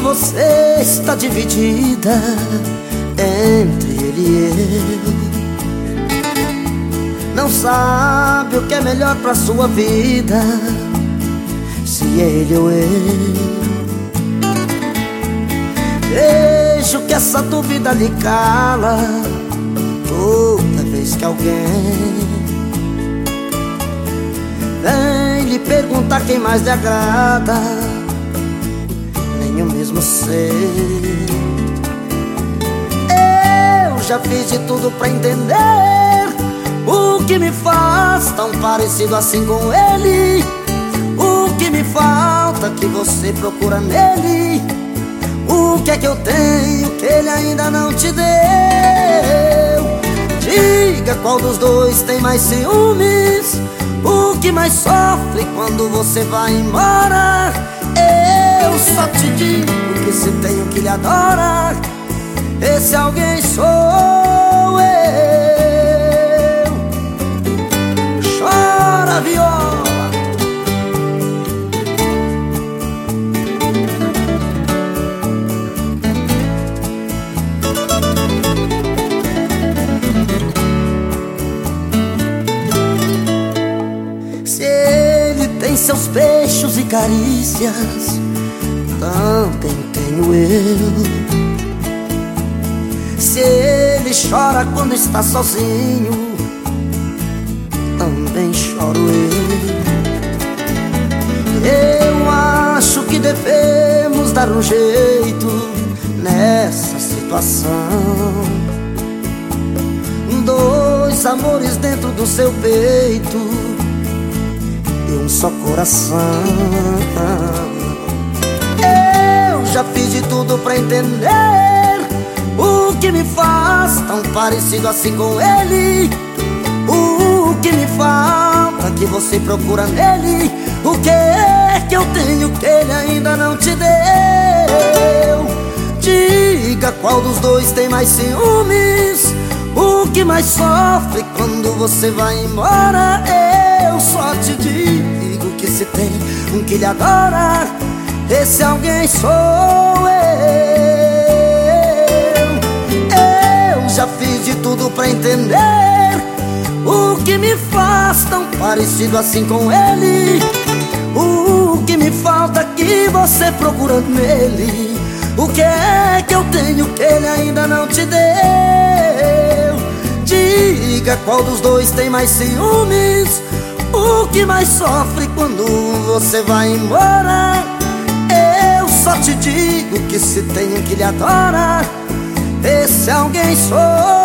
que você está dividida entre ele e eu. Não sabe o que é melhor pra sua vida, se ele ou eu. Vejo que essa dúvida lhe cala toda vez que alguém vem lhe perguntar quem mais lhe agrada. Mesmo sei. Eu já fiz de tudo pra entender o que me faz tão parecido assim com ele. O que me falta que você procura nele. O que é que eu tenho que ele ainda não te deu? Diga qual dos dois tem mais ciúmes O que mais sofre quando você vai embora Eu só te digo que se tenho que lhe adora Esse alguém sou eu. Chora viola. Tem seus beijos e carícias, também tenho eu. Se ele chora quando está sozinho, também choro eu. Eu acho que devemos dar um jeito nessa situação. Dois amores dentro do seu peito e um só coração. Pra entender o que me faz tão parecido assim com ele. O que me falta que você procura nele. O que é que eu tenho que ele ainda não te deu? Diga qual dos dois tem mais ciúmes. O que mais sofre quando você vai embora? Eu só te digo que se tem um que lhe adora, esse alguém sou eu. Eu já fiz de tudo pra entender o que me faz tão parecido assim com ele. O que me falta que você procura nele. O que é que eu tenho que ele ainda não te deu? Diga qual dos dois tem mais ciúmes O que mais sofre quando você vai embora que se tem que lhe adora. Esse alguém sou